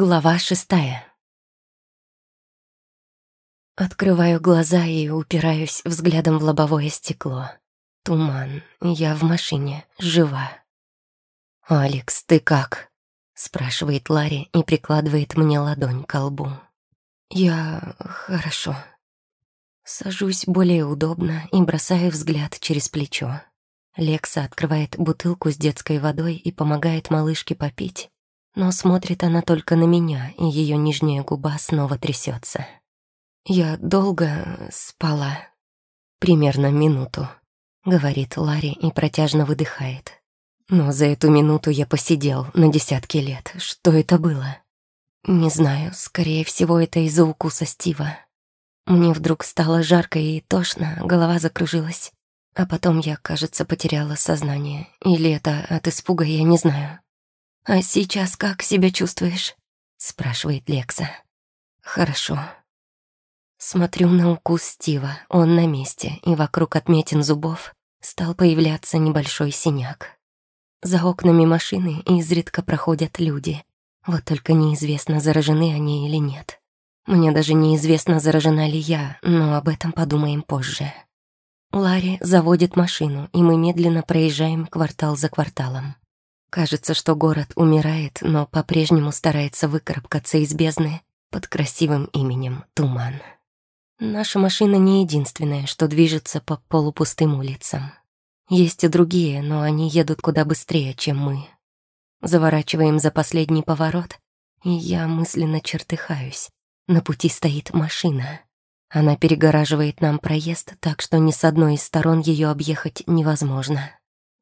Глава шестая. Открываю глаза и упираюсь взглядом в лобовое стекло. Туман. Я в машине. Жива. «Алекс, ты как?» — спрашивает Ларри и прикладывает мне ладонь к лбу. «Я... хорошо». Сажусь более удобно и бросаю взгляд через плечо. Лекса открывает бутылку с детской водой и помогает малышке попить, но смотрит она только на меня, и ее нижняя губа снова трясется. «Я долго спала. Примерно минуту», — говорит Ларри и протяжно выдыхает. «Но за эту минуту я посидел на десятки лет. Что это было?» «Не знаю, скорее всего, это из-за укуса Стива. Мне вдруг стало жарко и тошно, голова закружилась. А потом я, кажется, потеряла сознание. Или это от испуга, я не знаю. «А сейчас как себя чувствуешь?» — спрашивает Лекса. «Хорошо». Смотрю на укус Стива, он на месте, и вокруг отметин зубов стал появляться небольшой синяк. За окнами машины изредка проходят люди. Вот только неизвестно, заражены они или нет. Мне даже неизвестно, заражена ли я, но об этом подумаем позже. Ларри заводит машину, и мы медленно проезжаем квартал за кварталом. Кажется, что город умирает, но по-прежнему старается выкарабкаться из бездны под красивым именем Туман. Наша машина не единственная, что движется по полупустым улицам. Есть и другие, но они едут куда быстрее, чем мы. Заворачиваем за последний поворот, и я мысленно чертыхаюсь. На пути стоит машина. Она перегораживает нам проезд, так что ни с одной из сторон ее объехать невозможно.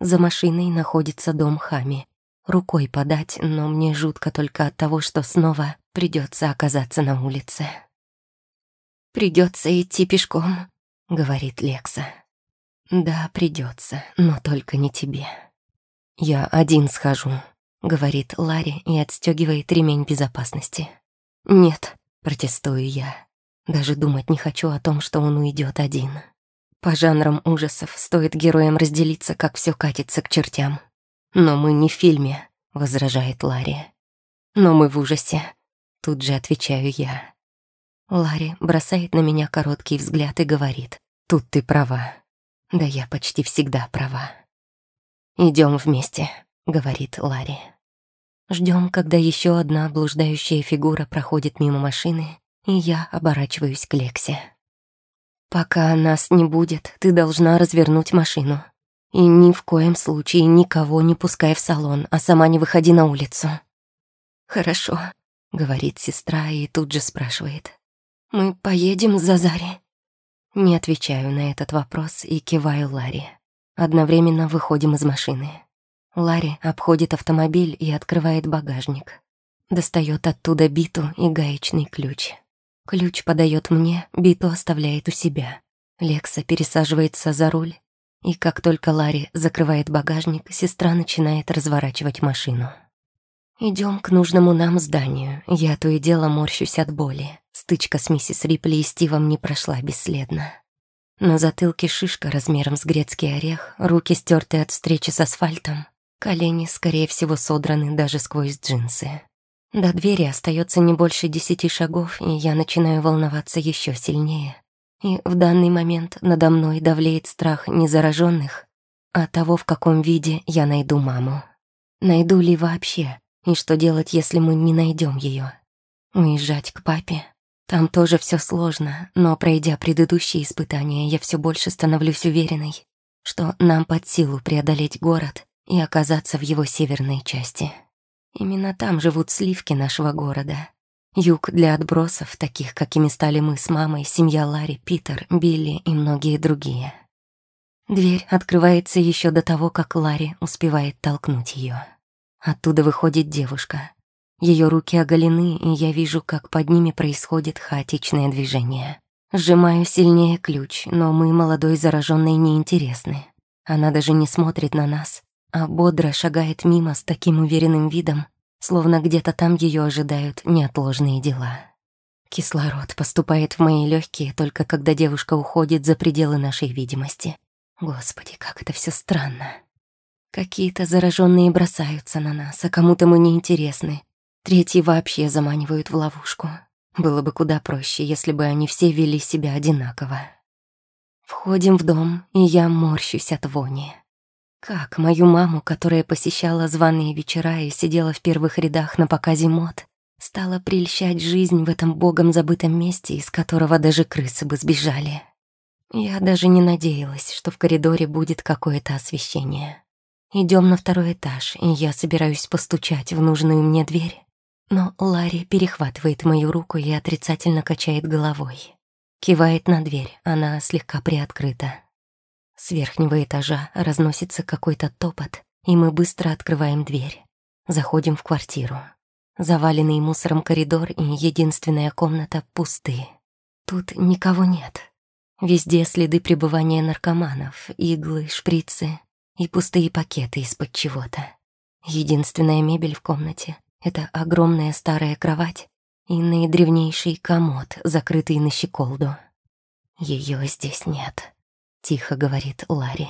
За машиной находится дом Хами. Рукой подать, но мне жутко только от того, что снова придется оказаться на улице. Придется идти пешком», — говорит Лекса. «Да, придется, но только не тебе». «Я один схожу», — говорит Ларри и отстегивает ремень безопасности. «Нет», — протестую я. Даже думать не хочу о том, что он уйдет один. По жанрам ужасов стоит героям разделиться, как все катится к чертям. Но мы не в фильме, возражает Ларри. Но мы в ужасе, тут же отвечаю я. Ларри бросает на меня короткий взгляд и говорит, тут ты права. Да я почти всегда права. Идем вместе, говорит Ларри. Ждем, когда еще одна блуждающая фигура проходит мимо машины, и я оборачиваюсь к Лексе. Пока нас не будет, ты должна развернуть машину. И ни в коем случае никого не пускай в салон, а сама не выходи на улицу. Хорошо, говорит сестра и тут же спрашивает. Мы поедем за Зари? Не отвечаю на этот вопрос и киваю Ларе. Одновременно выходим из машины. Ларри обходит автомобиль и открывает багажник. Достает оттуда биту и гаечный ключ. Ключ подает мне, биту оставляет у себя. Лекса пересаживается за руль, и как только Ларри закрывает багажник, сестра начинает разворачивать машину. Идем к нужному нам зданию. Я то и дело морщусь от боли. Стычка с миссис Рипли и Стивом не прошла бесследно. На затылке шишка размером с грецкий орех, руки стерты от встречи с асфальтом, колени, скорее всего, содраны даже сквозь джинсы. До двери остается не больше десяти шагов, и я начинаю волноваться еще сильнее. И в данный момент надо мной давлеет страх не зараженных, а того, в каком виде я найду маму. Найду ли вообще, и что делать, если мы не найдем ее? Уезжать к папе? Там тоже все сложно, но пройдя предыдущие испытания, я все больше становлюсь уверенной, что нам под силу преодолеть город и оказаться в его северной части. Именно там живут сливки нашего города. Юг для отбросов, таких, какими стали мы с мамой, семья Ларри, Питер, Билли и многие другие. Дверь открывается еще до того, как Ларри успевает толкнуть ее. Оттуда выходит девушка. Ее руки оголены, и я вижу, как под ними происходит хаотичное движение. Сжимаю сильнее ключ, но мы, молодой зараженной, неинтересны. Она даже не смотрит на нас, а бодро шагает мимо с таким уверенным видом, словно где-то там ее ожидают неотложные дела. Кислород поступает в мои легкие только когда девушка уходит за пределы нашей видимости. Господи, как это все странно. Какие-то зараженные бросаются на нас, а кому-то мы неинтересны. третьи вообще заманивают в ловушку. Было бы куда проще, если бы они все вели себя одинаково. Входим в дом, и я морщусь от вони. Как мою маму, которая посещала званые вечера и сидела в первых рядах на показе мод, стала прельщать жизнь в этом богом забытом месте, из которого даже крысы бы сбежали. Я даже не надеялась, что в коридоре будет какое-то освещение. Идем на второй этаж, и я собираюсь постучать в нужную мне дверь. Но Ларри перехватывает мою руку и отрицательно качает головой. Кивает на дверь, она слегка приоткрыта. С верхнего этажа разносится какой-то топот, и мы быстро открываем дверь. Заходим в квартиру. Заваленный мусором коридор и единственная комната пусты. Тут никого нет. Везде следы пребывания наркоманов, иглы, шприцы и пустые пакеты из-под чего-то. Единственная мебель в комнате — это огромная старая кровать и наидревнейший комод, закрытый на щеколду. Ее здесь нет, тихо говорит Ларри.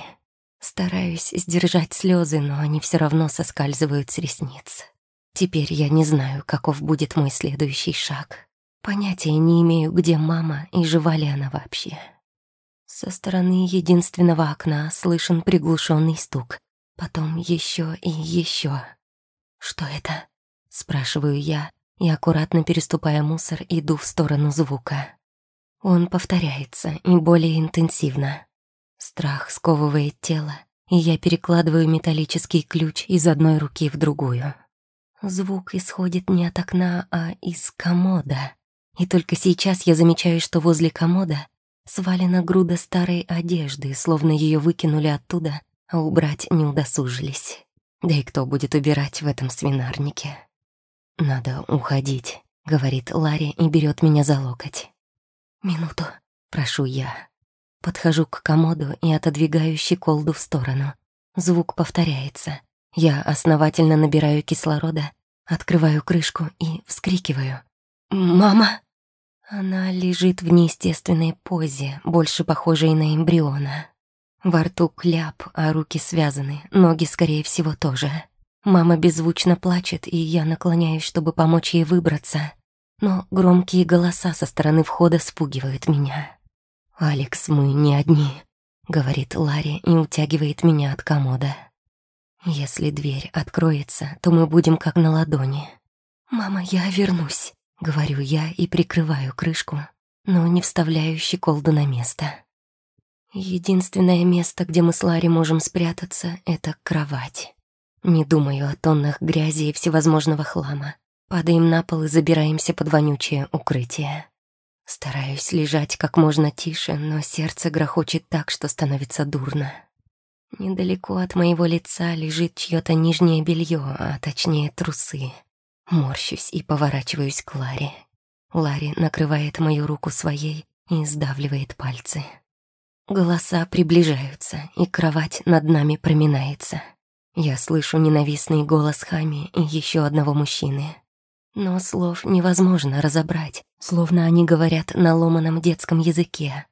Стараюсь сдержать слезы, но они все равно соскальзывают с ресниц. Теперь я не знаю, каков будет мой следующий шаг. Понятия не имею, где мама и жива ли она вообще. Со стороны единственного окна слышен приглушенный стук. Потом еще и еще. «Что это?» — спрашиваю я, и, аккуратно переступая мусор, иду в сторону звука. Он повторяется и более интенсивно. Страх сковывает тело, и я перекладываю металлический ключ из одной руки в другую. Звук исходит не от окна, а из комода. И только сейчас я замечаю, что возле комода Свалена груда старой одежды, словно ее выкинули оттуда, а убрать не удосужились. Да и кто будет убирать в этом свинарнике? «Надо уходить», — говорит Ларри и берет меня за локоть. «Минуту», — прошу я. Подхожу к комоду и отодвигаю щеколду в сторону. Звук повторяется. Я основательно набираю кислорода, открываю крышку и вскрикиваю. «Мама!» Она лежит в неестественной позе, больше похожей на эмбриона. Во рту кляп, а руки связаны, ноги, скорее всего, тоже. Мама беззвучно плачет, и я наклоняюсь, чтобы помочь ей выбраться. Но громкие голоса со стороны входа спугивают меня. «Алекс, мы не одни», — говорит Ларри и утягивает меня от комода. «Если дверь откроется, то мы будем как на ладони». «Мама, я вернусь», — говорю я и прикрываю крышку, но не вставляю щеколду на место. Единственное место, где мы с Ларри можем спрятаться, — это кровать. Не думаю о тоннах грязи и всевозможного хлама. Падаем на пол и забираемся под вонючее укрытие. Стараюсь лежать как можно тише, но сердце грохочет так, что становится дурно. Недалеко от моего лица лежит чьё-то нижнее белье, а точнее трусы. Морщусь и поворачиваюсь к Ларе. Ларри накрывает мою руку своей и сдавливает пальцы. Голоса приближаются, и кровать над нами проминается. Я слышу ненавистный голос Хами и еще одного мужчины. Но слов невозможно разобрать, словно они говорят на ломаном детском языке.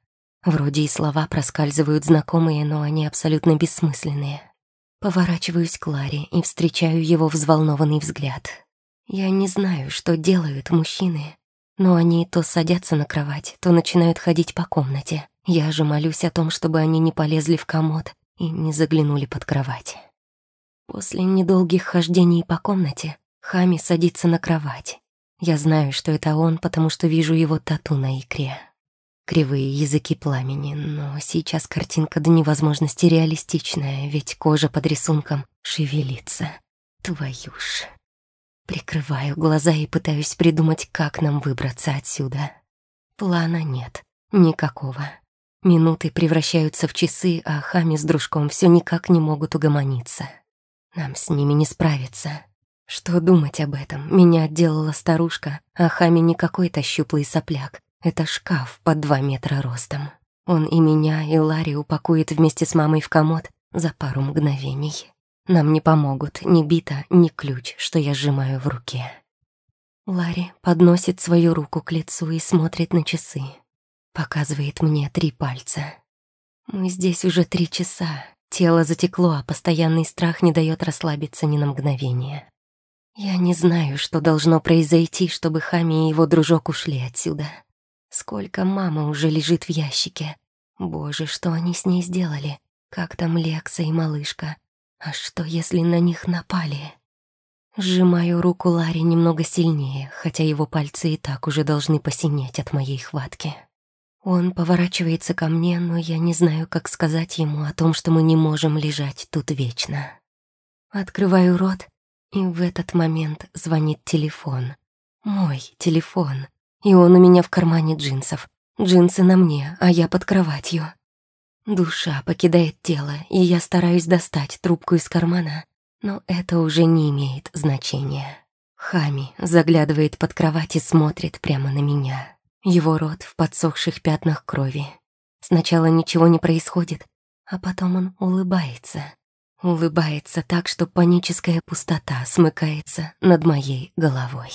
Вроде и слова проскальзывают знакомые, но они абсолютно бессмысленные. Поворачиваюсь к Ларе и встречаю его взволнованный взгляд. Я не знаю, что делают мужчины, но они то садятся на кровать, то начинают ходить по комнате. Я же молюсь о том, чтобы они не полезли в комод и не заглянули под кровать. После недолгих хождений по комнате Хами садится на кровать. Я знаю, что это он, потому что вижу его тату на икре. Кривые языки пламени, но сейчас картинка до невозможности реалистичная, ведь кожа под рисунком шевелится. Твою ж. Прикрываю глаза и пытаюсь придумать, как нам выбраться отсюда. Плана нет. Никакого. Минуты превращаются в часы, а Хами с дружком все никак не могут угомониться. Нам с ними не справиться. Что думать об этом? Меня отделала старушка, а Хами не какой-то щуплый сопляк. Это шкаф под два метра ростом. Он и меня, и Ларри упакует вместе с мамой в комод за пару мгновений. Нам не помогут ни бита, ни ключ, что я сжимаю в руке. Ларри подносит свою руку к лицу и смотрит на часы. Показывает мне три пальца. Мы здесь уже три часа. Тело затекло, а постоянный страх не дает расслабиться ни на мгновение. Я не знаю, что должно произойти, чтобы Хами и его дружок ушли отсюда. Сколько мама уже лежит в ящике. Боже, что они с ней сделали? Как там Лекса и малышка? А что, если на них напали? Сжимаю руку Ларри немного сильнее, хотя его пальцы и так уже должны посинеть от моей хватки. Он поворачивается ко мне, но я не знаю, как сказать ему о том, что мы не можем лежать тут вечно. Открываю рот, и в этот момент звонит телефон. Мой телефон. И он у меня в кармане джинсов. Джинсы на мне, а я под кроватью. Душа покидает тело, и я стараюсь достать трубку из кармана, но это уже не имеет значения. Хами заглядывает под кровать и смотрит прямо на меня. Его рот в подсохших пятнах крови. Сначала ничего не происходит, а потом он улыбается. Улыбается так, что паническая пустота смыкается над моей головой.